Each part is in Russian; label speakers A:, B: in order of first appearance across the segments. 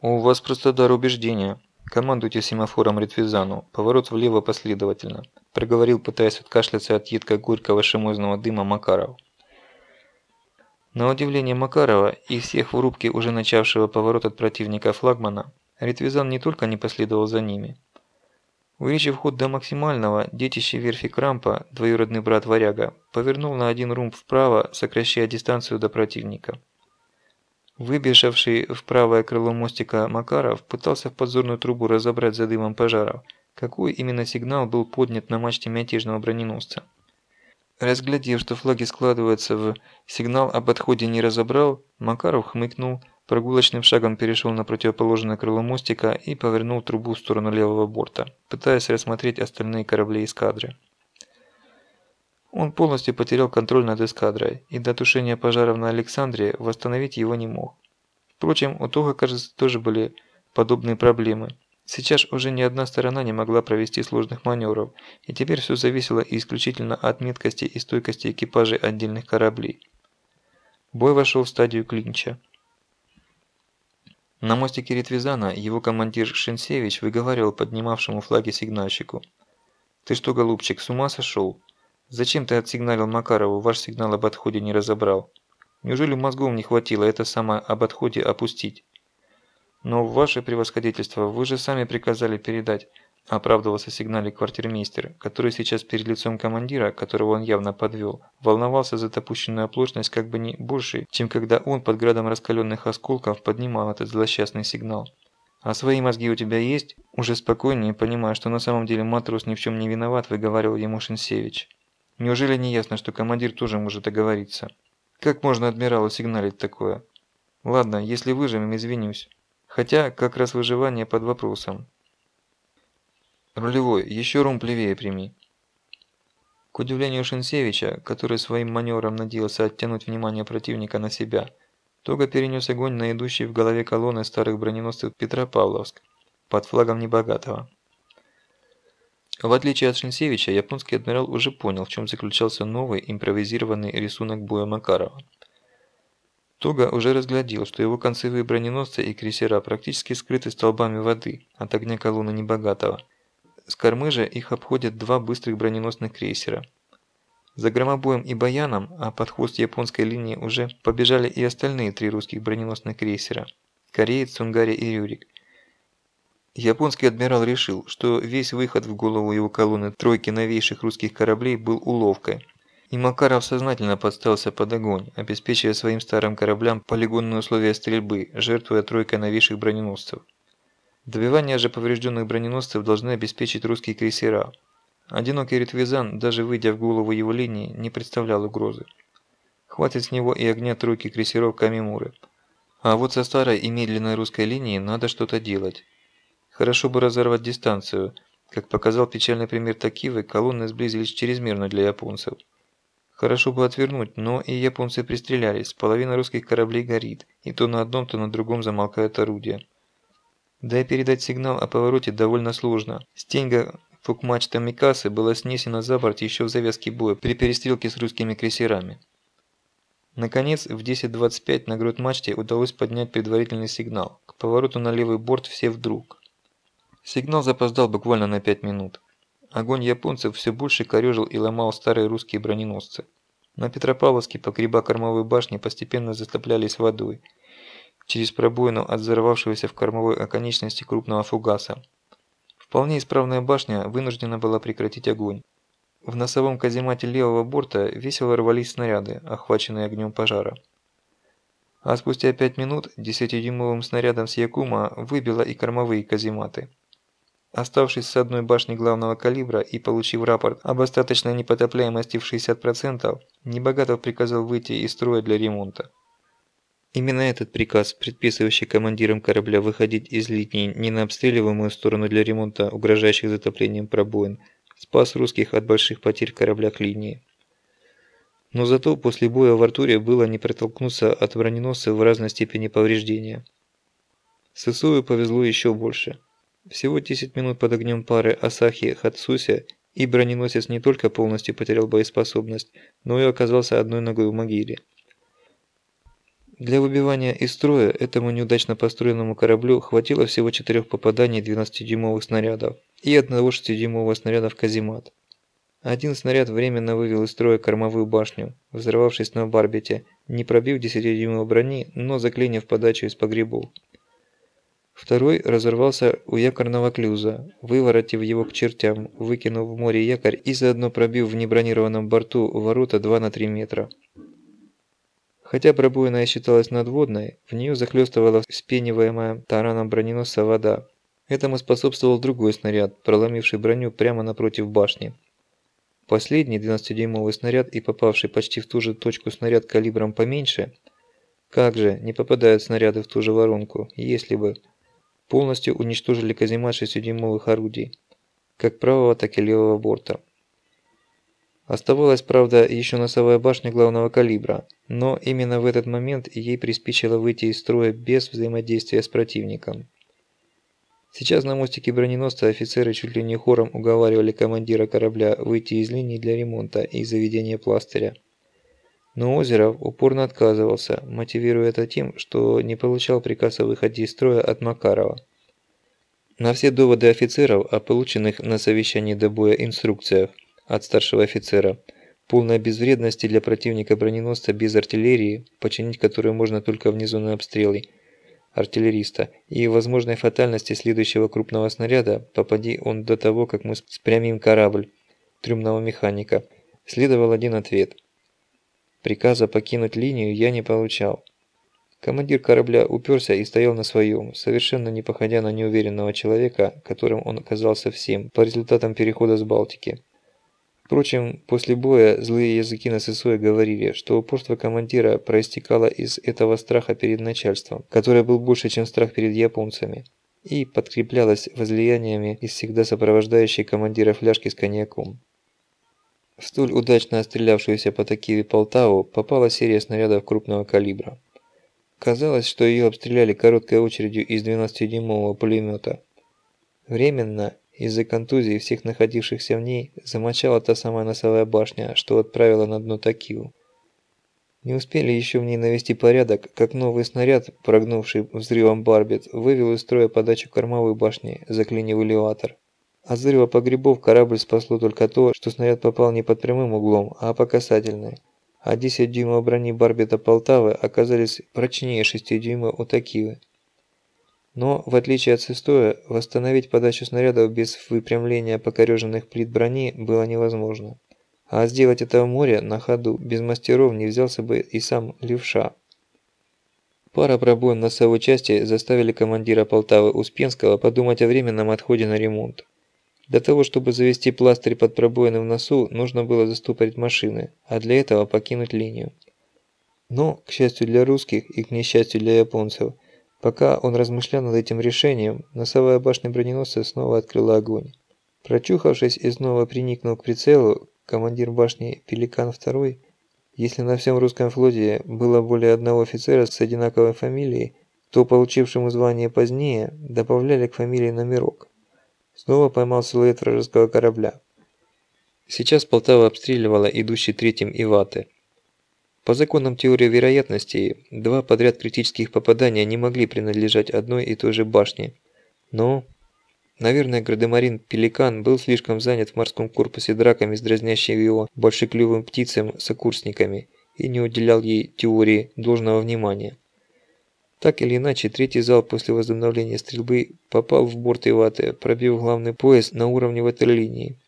A: «У вас просто дар убеждения. Командуйте семафором Ретвизану, поворот влево последовательно», – проговорил, пытаясь откашляться от едко-горького шимозного дыма Макаров. На удивление Макарова и всех в рубке уже начавшего поворот от противника флагмана, Ретвизан не только не последовал за ними. Увеличив ход до максимального, детище верфи Крампа, двоюродный брат Варяга, повернул на один румб вправо, сокращая дистанцию до противника. Выбежавший в правое крыло мостика Макаров пытался в подзорную трубу разобрать за дымом пожаров, какой именно сигнал был поднят на мачте мятежного броненосца. Разглядев, что флаги складываются в сигнал об отходе не разобрал, Макаров хмыкнул, прогулочным шагом перешел на противоположное крыло мостика и повернул трубу в сторону левого борта, пытаясь рассмотреть остальные корабли эскадры. Он полностью потерял контроль над эскадрой, и до тушения пожаров на Александре восстановить его не мог. Впрочем, у Тога, кажется, тоже были подобные проблемы. Сейчас уже ни одна сторона не могла провести сложных маневров, и теперь все зависело исключительно от меткости и стойкости экипажей отдельных кораблей. Бой вошел в стадию клинча. На мостике Ритвизана его командир Шинсевич выговаривал поднимавшему флаги сигнальщику. «Ты что, голубчик, с ума сошел? Зачем ты отсигналил Макарову, ваш сигнал об отходе не разобрал? Неужели мозгов не хватило это самое об отходе опустить? Но ваше превосходительство, вы же сами приказали передать, оправдывался сигналик квартирмейстер, который сейчас перед лицом командира, которого он явно подвел, волновался за допущенную оплошность как бы не больше, чем когда он под градом раскаленных осколков поднимал этот злосчастный сигнал. «А свои мозги у тебя есть?» Уже спокойнее, понимая, что на самом деле матрос ни в чем не виноват, выговаривал ему Шинсевич. Неужели не ясно, что командир тоже может договориться? Как можно адмиралу сигналить такое? Ладно, если выживем, извинюсь. Хотя, как раз выживание под вопросом. Рулевой, еще рум плевее прими. К удивлению Шинсевича, который своим маневром надеялся оттянуть внимание противника на себя, Тога перенес огонь на идущий в голове колонны старых броненосцев Петропавловск под флагом Небогатого. В отличие от Шинсевича, японский адмирал уже понял, в чем заключался новый импровизированный рисунок боя Макарова. Тога уже разглядел, что его концевые броненосцы и крейсера практически скрыты столбами воды от огня колонны Небогатого. С кормы же их обходят два быстрых броненосных крейсера. За громобоем и баяном, а под хвост японской линии уже побежали и остальные три русских броненосных крейсера – Кореец, Цунгари и Рюрик – Японский адмирал решил, что весь выход в голову его колонны тройки новейших русских кораблей был уловкой. И Макаров сознательно подстался под огонь, обеспечивая своим старым кораблям полигонные условия стрельбы, жертвуя тройкой новейших броненосцев. Добивание же поврежденных броненосцев должны обеспечить русские крейсера. Одинокий Ритвизан, даже выйдя в голову его линии, не представлял угрозы. Хватит с него и огня тройки крейсеров Камимуры. А вот со старой и медленной русской линией надо что-то делать. Хорошо бы разорвать дистанцию. Как показал печальный пример Такивы, колонны сблизились чрезмерно для японцев. Хорошо бы отвернуть, но и японцы пристрелялись, половина русских кораблей горит, и то на одном, то на другом замолкают орудия. Да и передать сигнал о повороте довольно сложно. Стенга фукмачта Микасы была снесена за борт еще в завязке боя при перестрелке с русскими крейсерами. Наконец, в 10.25 на грот мачте удалось поднять предварительный сигнал. К повороту на левый борт все вдруг. Сигнал запоздал буквально на пять минут. Огонь японцев все больше корежил и ломал старые русские броненосцы. На Петропавловске погреба кормовой башни постепенно затоплялись водой через пробоину от взорвавшегося в кормовой оконечности крупного фугаса. Вполне исправная башня вынуждена была прекратить огонь. В носовом каземате левого борта весело рвались снаряды, охваченные огнем пожара. А спустя пять минут 10-дюймовым снарядом с Якума выбило и кормовые казематы. Оставшись с одной башни главного калибра и получив рапорт об остаточной непотопляемости в 60%, Небогатов приказал выйти из строя для ремонта. Именно этот приказ, предписывающий командирам корабля выходить из линии не на обстреливаемую сторону для ремонта угрожающих затоплением пробоин, спас русских от больших потерь в кораблях линии. Но зато после боя в Артуре было не протолкнуться от броненосцев в разной степени повреждения. Сысую повезло еще больше. Всего 10 минут под огнем пары Асахи Хатсуся, и броненосец не только полностью потерял боеспособность, но и оказался одной ногой в могиле. Для выбивания из строя этому неудачно построенному кораблю хватило всего четырех попаданий 12-дюймовых снарядов и одного 6-дюймового снаряда в каземат. Один снаряд временно вывел из строя кормовую башню, взорвавшись на барбите, не пробив 10-дюймовой брони, но заклинив подачу из погребов. Второй разорвался у якорного клюза, выворотив его к чертям, выкинув в море якорь и заодно пробив в небронированном борту ворота 2 на 3 метра. Хотя пробоина считалась надводной, в нее захлестывала вспениваемая тараном броненосца вода. Этому способствовал другой снаряд, проломивший броню прямо напротив башни. Последний 12-дюймовый снаряд и попавший почти в ту же точку снаряд калибром поменьше, как же, не попадают снаряды в ту же воронку, если бы, полностью уничтожили каземат 6-дюймовых орудий, как правого, так и левого борта. Оставалась, правда, еще носовая башня главного калибра, но именно в этот момент ей приспичило выйти из строя без взаимодействия с противником. Сейчас на мостике броненосца офицеры чуть ли не хором уговаривали командира корабля выйти из линии для ремонта и заведения пластыря. Но Озеров упорно отказывался, мотивируя это тем, что не получал приказ о выходе из строя от Макарова. На все доводы офицеров о полученных на совещании до боя инструкциях от старшего офицера, полной безвредности для противника броненосца без артиллерии, починить которую можно только внизу на обстрелы артиллериста, и возможной фатальности следующего крупного снаряда, попади он до того, как мы спрямим корабль трюмного механика, следовал один ответ. Приказа покинуть линию я не получал. Командир корабля уперся и стоял на своем, совершенно не походя на неуверенного человека, которым он оказался всем по результатам перехода с Балтики. Впрочем, после боя злые языки на ССО говорили, что упорство командира проистекало из этого страха перед начальством, который был больше, чем страх перед японцами, и подкреплялось возлияниями из всегда сопровождающей командира фляжки с коньяком. В столь удачно отстрелявшуюся по Такиве Полтаву попала серия снарядов крупного калибра. Казалось, что ее обстреляли короткой очередью из 12-дюймового пулемета. Временно из-за контузии всех находившихся в ней замочала та самая носовая башня, что отправила на дно Такию. Не успели еще в ней навести порядок, как новый снаряд, прогнувший взрывом барбет, вывел из строя подачу кормовой башни, заклинив элеватор. От взрыва погребов корабль спасло только то, что снаряд попал не под прямым углом, а по касательной. А 10 дюймов брони барбета Полтавы оказались прочнее 6 дюймов у Такивы. Но, в отличие от Сестоя, восстановить подачу снарядов без выпрямления покореженных плит брони было невозможно. А сделать это в море на ходу, без мастеров, не взялся бы и сам левша. Пара пробоин носовой части заставили командира Полтавы Успенского подумать о временном отходе на ремонт. Для того, чтобы завести пластырь под пробоины в носу, нужно было застопорить машины, а для этого покинуть линию. Но, к счастью для русских и к несчастью для японцев – Пока он размышлял над этим решением, носовая башня броненосца снова открыла огонь. Прочухавшись и снова приникнув к прицелу, командир башни «Пеликан II», если на всем русском флоте было более одного офицера с одинаковой фамилией, то получившему звание позднее добавляли к фамилии номерок. Снова поймал силуэт вражеского корабля. Сейчас Полтава обстреливала идущий третьим Иваты. По законам теории вероятностей, два подряд критических попадания не могли принадлежать одной и той же башне. Но, наверное, градемарин Пеликан был слишком занят в морском корпусе драками с дразнящими его большеклювым птицам сокурсниками и не уделял ей теории должного внимания. Так или иначе, третий зал после возобновления стрельбы попал в борт Иваты, пробив главный пояс на уровне ватерлинии.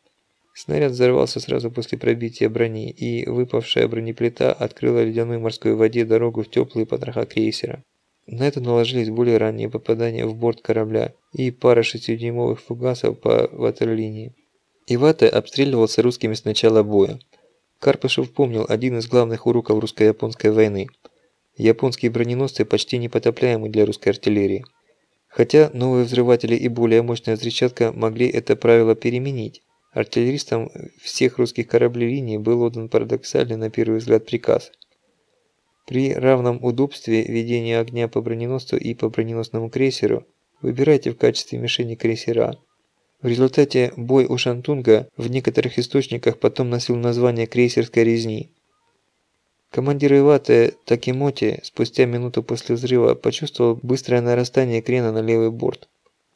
A: Снаряд взорвался сразу после пробития брони, и выпавшая бронеплита открыла ледяной морской воде дорогу в теплые потроха крейсера. На это наложились более ранние попадания в борт корабля и пара шестидюймовых фугасов по ватерлинии. Ивата обстреливался русскими с начала боя. Карпышев помнил один из главных уроков русско-японской войны. Японские броненосцы почти непотопляемы для русской артиллерии. Хотя новые взрыватели и более мощная взрывчатка могли это правило переменить, Артиллеристам всех русских кораблей линии был отдан парадоксальный на первый взгляд приказ. При равном удобстве ведения огня по броненосцу и по броненосному крейсеру выбирайте в качестве мишени крейсера. В результате бой у Шантунга в некоторых источниках потом носил название крейсерской резни. Командир Иваты Такимоти спустя минуту после взрыва почувствовал быстрое нарастание крена на левый борт.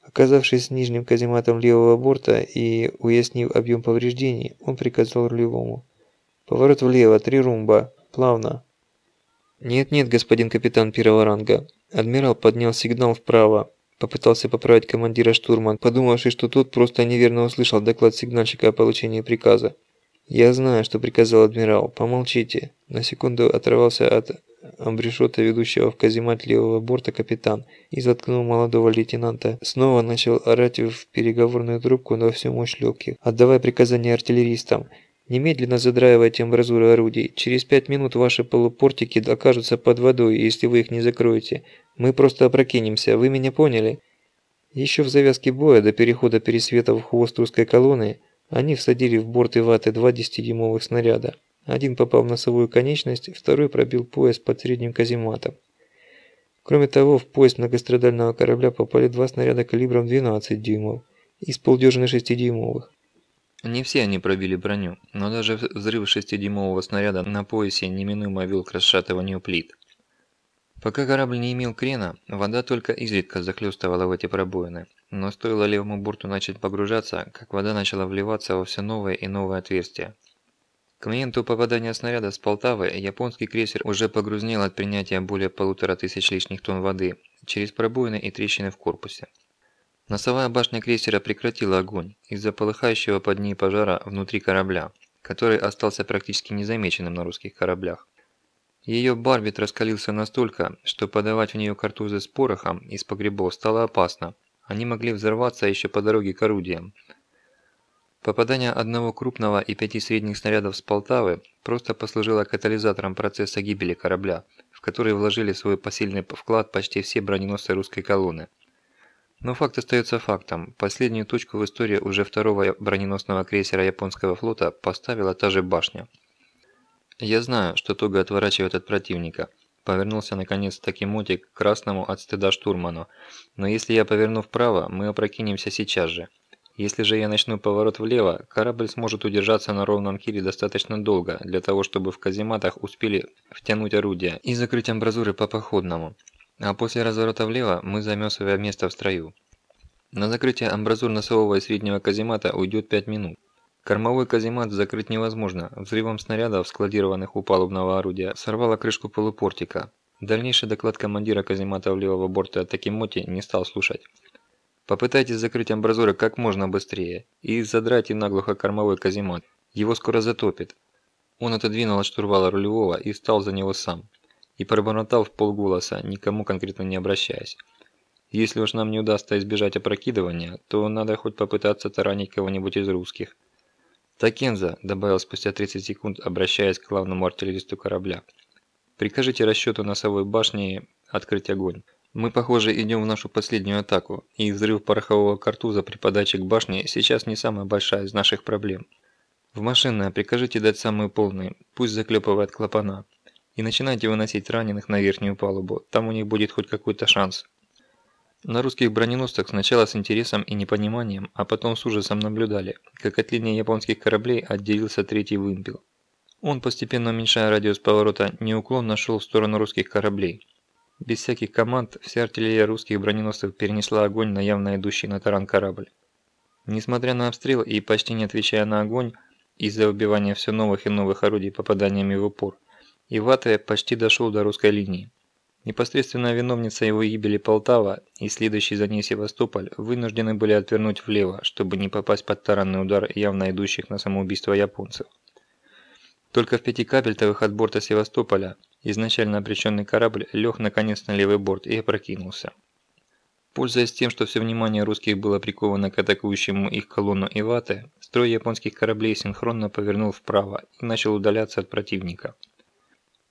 A: Оказавшись нижним казематом левого борта и уяснив объем повреждений, он приказал рулевому. «Поворот влево, три румба, плавно». «Нет-нет, господин капитан первого ранга». Адмирал поднял сигнал вправо. Попытался поправить командира штурман, подумавший, что тот просто неверно услышал доклад сигнальщика о получении приказа. «Я знаю, что приказал адмирал. Помолчите». На секунду оторвался от амбрешота, ведущего в каземат левого борта капитан, и заткнул молодого лейтенанта. Снова начал орать в переговорную трубку на всю мощь легких, отдавая приказания артиллеристам. Немедленно задраивайте амбразуры орудий. Через пять минут ваши полупортики окажутся под водой, если вы их не закроете. Мы просто опрокинемся, вы меня поняли? Еще в завязке боя до перехода пересвета в хвост русской колонны они всадили в борты ваты два 10-дюймовых снаряда. Один попал в носовую конечность, второй пробил пояс под средним казематом. Кроме того, в пояс многострадального корабля попали два снаряда калибром 12 дюймов из полдюжины 6-дюймовых. Не все они пробили броню, но даже взрыв 6-дюймового снаряда на поясе неминуемо вел к расшатыванию плит. Пока корабль не имел крена, вода только изредка захлестывала в эти пробоины, но стоило левому борту начать погружаться, как вода начала вливаться во все новые и новые отверстия. К моменту попадания снаряда с Полтавы японский крейсер уже погрузнел от принятия более полутора тысяч лишних тонн воды через пробоины и трещины в корпусе. Носовая башня крейсера прекратила огонь из-за полыхающего под ней пожара внутри корабля, который остался практически незамеченным на русских кораблях. Ее барбит раскалился настолько, что подавать в нее картузы с порохом из погребов стало опасно. Они могли взорваться еще по дороге к орудиям. Попадание одного крупного и пяти средних снарядов с Полтавы просто послужило катализатором процесса гибели корабля, в который вложили свой посильный вклад почти все броненосцы русской колонны. Но факт остается фактом. Последнюю точку в истории уже второго броненосного крейсера японского флота поставила та же башня – «Я знаю, что туго отворачивает от противника», – повернулся наконец таки Мотик к красному от стыда штурману. «Но если я поверну вправо, мы опрокинемся сейчас же. Если же я начну поворот влево, корабль сможет удержаться на ровном киле достаточно долго, для того, чтобы в казематах успели втянуть орудия и закрыть амбразуры по походному. А после разворота влево мы займем свое место в строю. На закрытие амбразур носового и среднего каземата уйдет 5 минут. Кормовой каземат закрыть невозможно. Взрывом снарядов, складированных у палубного орудия, сорвало крышку полупортика. Дальнейший доклад командира каземата левого борта Такимоти не стал слушать. Попытайтесь закрыть амбразуры как можно быстрее и задрайте наглухо кормовой каземат. Его скоро затопит. Он отодвинул от штурвала рулевого и встал за него сам. И пробормотал в полголоса, никому конкретно не обращаясь. Если уж нам не удастся избежать опрокидывания, то надо хоть попытаться таранить кого-нибудь из русских. «Такенза», – добавил спустя 30 секунд, обращаясь к главному артиллеристу корабля. «Прикажите расчету носовой башни открыть огонь. Мы, похоже, идем в нашу последнюю атаку, и взрыв порохового картуза при подаче к башне сейчас не самая большая из наших проблем. В машинное прикажите дать самые полные, пусть заклепывает клапана. И начинайте выносить раненых на верхнюю палубу, там у них будет хоть какой-то шанс». На русских броненосцах сначала с интересом и непониманием, а потом с ужасом наблюдали, как от линии японских кораблей отделился третий вымпел. Он, постепенно уменьшая радиус поворота, неуклонно шел в сторону русских кораблей. Без всяких команд вся артиллерия русских броненосцев перенесла огонь на явно идущий на таран корабль. Несмотря на обстрел и почти не отвечая на огонь, из-за убивания все новых и новых орудий попаданиями в упор, Иватая почти дошел до русской линии. Непосредственная виновница его гибели Полтава и следующий за ней Севастополь вынуждены были отвернуть влево, чтобы не попасть под таранный удар явно идущих на самоубийство японцев. Только в пяти кабельтовых от борта Севастополя изначально обреченный корабль лег наконец на левый борт и опрокинулся. Пользуясь тем, что все внимание русских было приковано к атакующему их колонну Иваты, строй японских кораблей синхронно повернул вправо и начал удаляться от противника –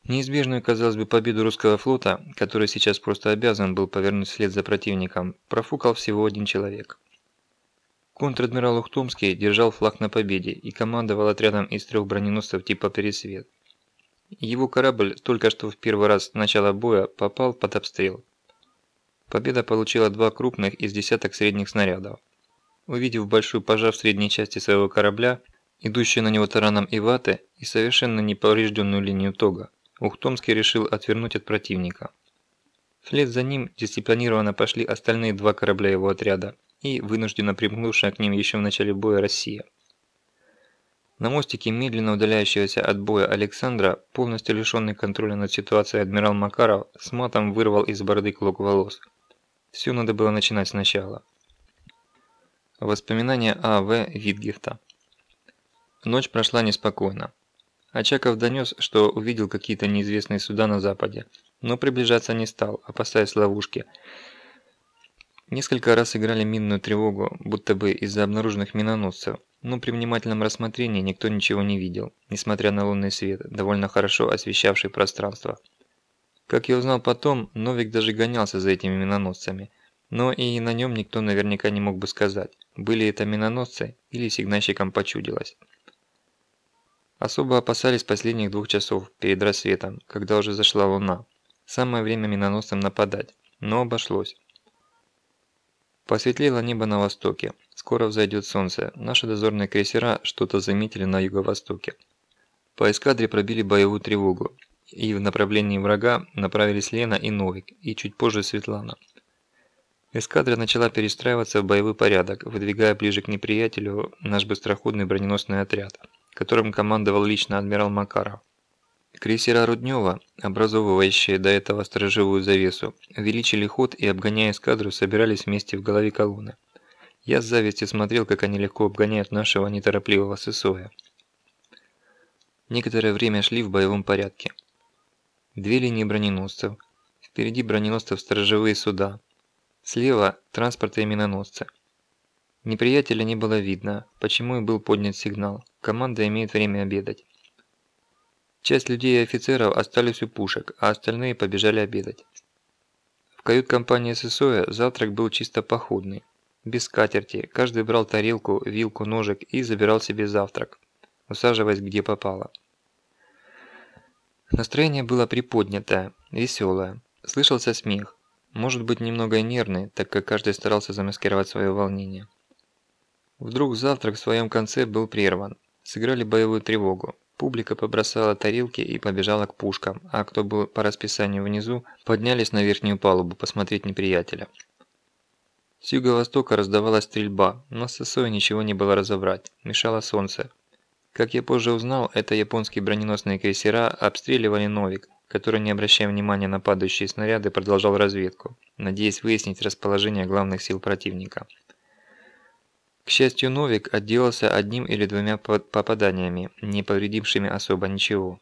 A: Неизбежную, казалось бы, победу русского флота, который сейчас просто обязан был повернуть вслед за противником, профукал всего один человек. Контр-адмирал Ухтомский держал флаг на победе и командовал отрядом из трех броненосцев типа «Пересвет». Его корабль только что в первый раз с начала боя попал под обстрел. Победа получила два крупных из десяток средних снарядов. Увидев большой пожар в средней части своего корабля, идущую на него тараном Иваты и совершенно неповрежденную линию Тога, Ухтомский решил отвернуть от противника. Вслед за ним дисциплинированно пошли остальные два корабля его отряда и вынужденно примкнувшая к ним еще в начале боя Россия. На мостике медленно удаляющегося от боя Александра, полностью лишенный контроля над ситуацией адмирал Макаров с матом вырвал из бороды клок волос. Все надо было начинать сначала. Воспоминания А.В. Витгефта Ночь прошла неспокойно. Очаков донес, что увидел какие-то неизвестные суда на западе, но приближаться не стал, опасаясь ловушки. Несколько раз играли минную тревогу, будто бы из-за обнаруженных миноносцев, но при внимательном рассмотрении никто ничего не видел, несмотря на лунный свет, довольно хорошо освещавший пространство. Как я узнал потом, Новик даже гонялся за этими миноносцами, но и на нем никто наверняка не мог бы сказать, были это миноносцы или сигнальщикам почудилось. Особо опасались последних двух часов перед рассветом, когда уже зашла луна. Самое время миноносцам нападать, но обошлось. Посветлело небо на востоке. Скоро взойдет солнце. Наши дозорные крейсера что-то заметили на юго-востоке. По эскадре пробили боевую тревогу. И в направлении врага направились Лена и Новик, и чуть позже Светлана. Эскадра начала перестраиваться в боевой порядок, выдвигая ближе к неприятелю наш быстроходный броненосный отряд которым командовал лично адмирал Макаров. Крейсера Руднева, образовывающие до этого сторожевую завесу, увеличили ход и, обгоняя эскадру, собирались вместе в голове колонны. Я с завистью смотрел, как они легко обгоняют нашего неторопливого Сысоя. Некоторое время шли в боевом порядке. Две линии броненосцев. Впереди броненосцев сторожевые суда. Слева – транспорты и миноносцы. Неприятеля не было видно, почему и был поднят сигнал. Команда имеет время обедать. Часть людей и офицеров остались у пушек, а остальные побежали обедать. В кают-компании ССОя завтрак был чисто походный. Без скатерти, каждый брал тарелку, вилку, ножик и забирал себе завтрак, усаживаясь где попало. Настроение было приподнятое, веселое. Слышался смех. Может быть немного нервный, так как каждый старался замаскировать свое волнение. Вдруг завтрак в своем конце был прерван. Сыграли боевую тревогу. Публика побросала тарелки и побежала к пушкам, а кто был по расписанию внизу, поднялись на верхнюю палубу посмотреть неприятеля. С юго-востока раздавалась стрельба, но с ССО ничего не было разобрать, мешало солнце. Как я позже узнал, это японские броненосные крейсера обстреливали Новик, который, не обращая внимания на падающие снаряды, продолжал разведку, надеясь выяснить расположение главных сил противника. Счастью, Новик отделался одним или двумя попаданиями, не повредившими особо ничего.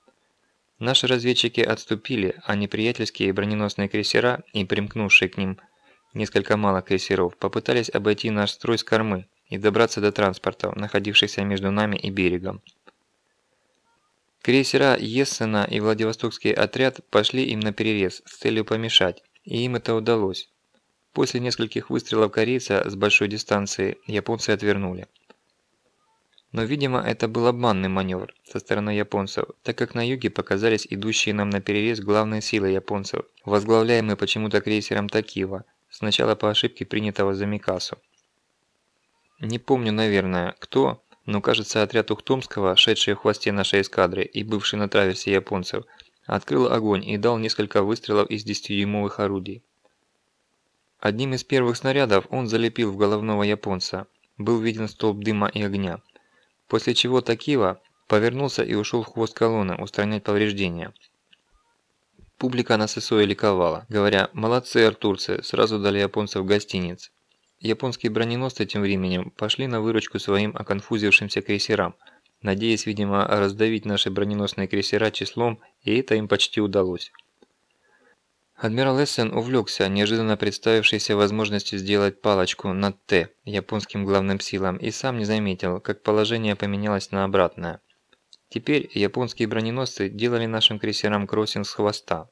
A: Наши разведчики отступили, а неприятельские броненосные крейсера и примкнувшие к ним несколько малых крейсеров попытались обойти наш строй с кормы и добраться до транспортов, находившихся между нами и берегом. Крейсера Ессена и Владивостокский отряд пошли им на перерез с целью помешать, и им это удалось. После нескольких выстрелов корейца с большой дистанции японцы отвернули. Но, видимо, это был обманный маневр со стороны японцев, так как на юге показались идущие нам на перерез главные силы японцев, возглавляемые почему-то крейсером Такива, сначала по ошибке принятого за Микасу. Не помню, наверное, кто, но кажется отряд Ухтомского, шедший в хвосте нашей эскадры и бывший на траверсе японцев, открыл огонь и дал несколько выстрелов из 10-дюймовых орудий. Одним из первых снарядов он залепил в головного японца. Был виден столб дыма и огня. После чего Такива повернулся и ушел в хвост колонны устранять повреждения. Публика на Сысое ликовала, говоря «молодцы артурцы, сразу дали японцев гостиниц». Японские броненосцы тем временем пошли на выручку своим оконфузившимся крейсерам, надеясь, видимо, раздавить наши броненосные крейсера числом, и это им почти удалось. Адмирал Эссен увлекся неожиданно представившейся возможностью сделать палочку над Т японским главным силам и сам не заметил, как положение поменялось на обратное. Теперь японские броненосцы делали нашим крейсерам кроссинг с хвоста.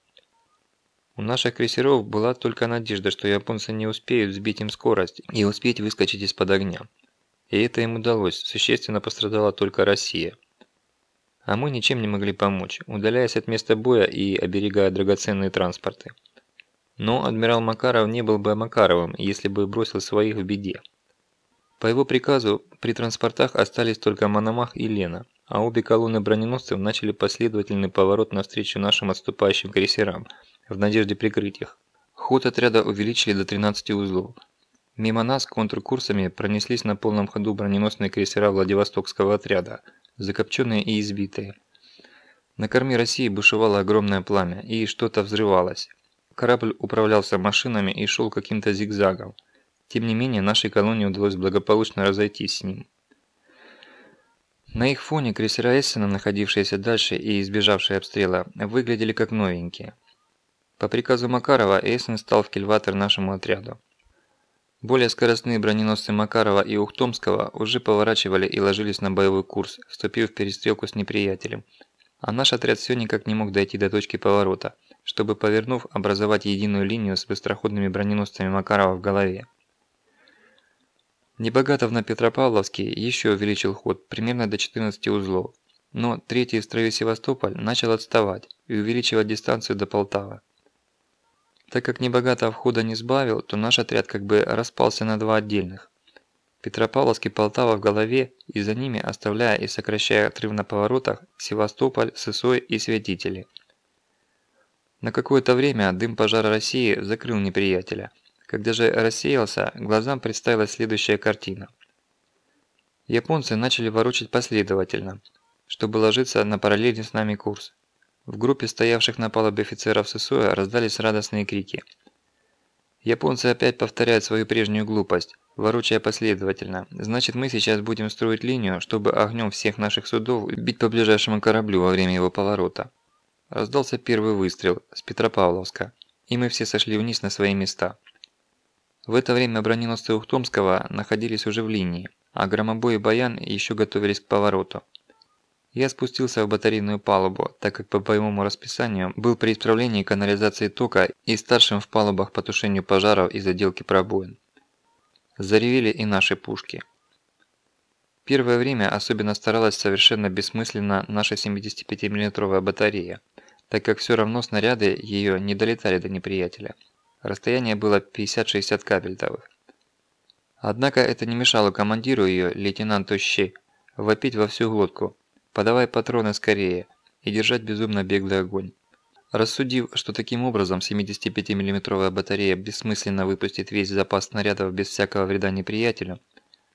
A: У наших крейсеров была только надежда, что японцы не успеют сбить им скорость и успеть выскочить из-под огня. И это им удалось, существенно пострадала только Россия. А мы ничем не могли помочь, удаляясь от места боя и оберегая драгоценные транспорты. Но адмирал Макаров не был бы Макаровым, если бы бросил своих в беде. По его приказу при транспортах остались только Мономах и Лена, а обе колонны броненосцев начали последовательный поворот навстречу нашим отступающим крейсерам, в надежде прикрыть их. Ход отряда увеличили до 13 узлов. Мимо нас контркурсами пронеслись на полном ходу броненосные крейсера Владивостокского отряда, закопченные и избитые. На корме России бушевало огромное пламя, и что-то взрывалось. Корабль управлялся машинами и шел каким-то зигзагом. Тем не менее, нашей колонии удалось благополучно разойтись с ним. На их фоне крейсера Эссена, находившиеся дальше и избежавшие обстрела, выглядели как новенькие. По приказу Макарова Эссен стал в кильватер нашему отряду. Более скоростные броненосцы Макарова и Ухтомского уже поворачивали и ложились на боевой курс, вступив в перестрелку с неприятелем. А наш отряд все никак не мог дойти до точки поворота, чтобы, повернув, образовать единую линию с быстроходными броненосцами Макарова в голове. Небогатов на Петропавловске еще увеличил ход примерно до 14 узлов, но третий в строю Севастополь начал отставать и увеличивать дистанцию до Полтавы. Так как Небогатов хода не сбавил, то наш отряд как бы распался на два отдельных. Петропавловск и Полтава в голове и за ними оставляя и сокращая отрыв на поворотах Севастополь, Сысой и Святители. На какое-то время дым пожара России закрыл неприятеля – когда же рассеялся, глазам представилась следующая картина. Японцы начали ворочать последовательно, чтобы ложиться на параллельный с нами курс. В группе стоявших на палубе офицеров ССО раздались радостные крики. Японцы опять повторяют свою прежнюю глупость, ворочая последовательно. Значит, мы сейчас будем строить линию, чтобы огнем всех наших судов бить по ближайшему кораблю во время его поворота. Раздался первый выстрел с Петропавловска, и мы все сошли вниз на свои места. В это время броненосцы Ухтомского находились уже в линии, а громобой и баян еще готовились к повороту. Я спустился в батарейную палубу, так как по боевому расписанию был при исправлении канализации тока и старшим в палубах по тушению пожаров и заделке пробоин. Заревели и наши пушки. Первое время особенно старалась совершенно бессмысленно наша 75 миллиметровая батарея, так как все равно снаряды ее не долетали до неприятеля. Расстояние было 50-60 кабельтовых. Однако это не мешало командиру ее, лейтенанту Щей, вопить во всю глотку «подавай патроны скорее» и держать безумно беглый огонь. Рассудив, что таким образом 75 миллиметровая батарея бессмысленно выпустит весь запас снарядов без всякого вреда неприятелю,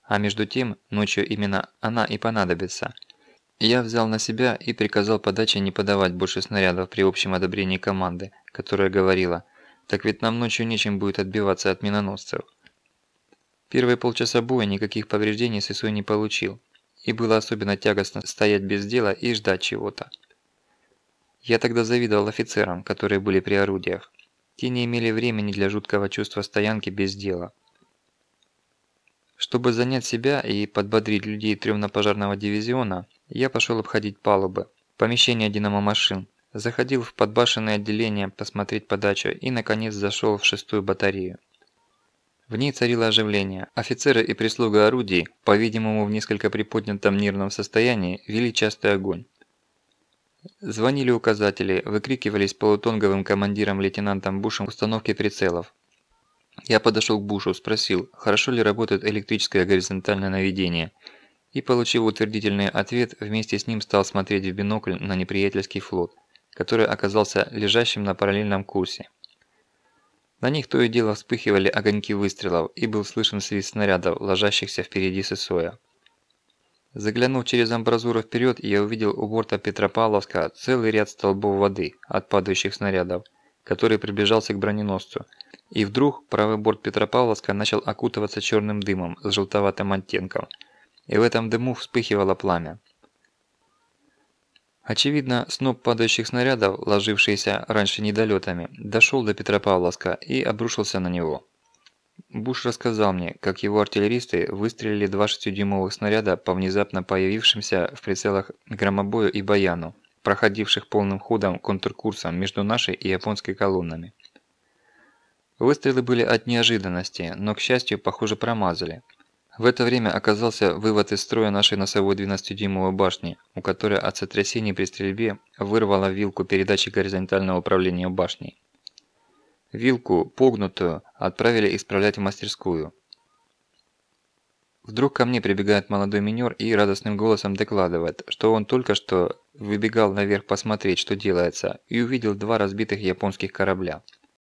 A: а между тем ночью именно она и понадобится, я взял на себя и приказал подаче не подавать больше снарядов при общем одобрении команды, которая говорила так ведь нам ночью нечем будет отбиваться от миноносцев. Первые полчаса боя никаких повреждений Сысой не получил, и было особенно тягостно стоять без дела и ждать чего-то. Я тогда завидовал офицерам, которые были при орудиях. Те не имели времени для жуткого чувства стоянки без дела. Чтобы занять себя и подбодрить людей трёмно-пожарного дивизиона, я пошел обходить палубы, помещения динамо-машин, Заходил в подбашенное отделение посмотреть подачу и, наконец, зашел в шестую батарею. В ней царило оживление. Офицеры и прислуга орудий, по-видимому в несколько приподнятом нервном состоянии, вели частый огонь. Звонили указатели, выкрикивались полутонговым командиром лейтенантом Бушем установки прицелов. Я подошел к Бушу, спросил, хорошо ли работает электрическое горизонтальное наведение, и, получив утвердительный ответ, вместе с ним стал смотреть в бинокль на неприятельский флот который оказался лежащим на параллельном курсе. На них то и дело вспыхивали огоньки выстрелов, и был слышен свист снарядов, ложащихся впереди Сысоя. Заглянув через амбразуру вперед, я увидел у борта Петропавловска целый ряд столбов воды от падающих снарядов, который приближался к броненосцу. И вдруг правый борт Петропавловска начал окутываться черным дымом с желтоватым оттенком. И в этом дыму вспыхивало пламя. Очевидно, сноп падающих снарядов, ложившийся раньше недолетами, дошел до Петропавловска и обрушился на него. Буш рассказал мне, как его артиллеристы выстрелили два шестидюймовых снаряда по внезапно появившимся в прицелах громобою и баяну, проходивших полным ходом контркурсом между нашей и японской колоннами. Выстрелы были от неожиданности, но, к счастью, похоже, промазали – в это время оказался вывод из строя нашей носовой 12-дюймовой башни, у которой от сотрясений при стрельбе вырвала вилку передачи горизонтального управления башней. Вилку, погнутую, отправили исправлять в мастерскую.
B: Вдруг ко мне прибегает молодой минер и радостным голосом докладывает, что он только что выбегал наверх посмотреть, что делается, и увидел два разбитых японских корабля.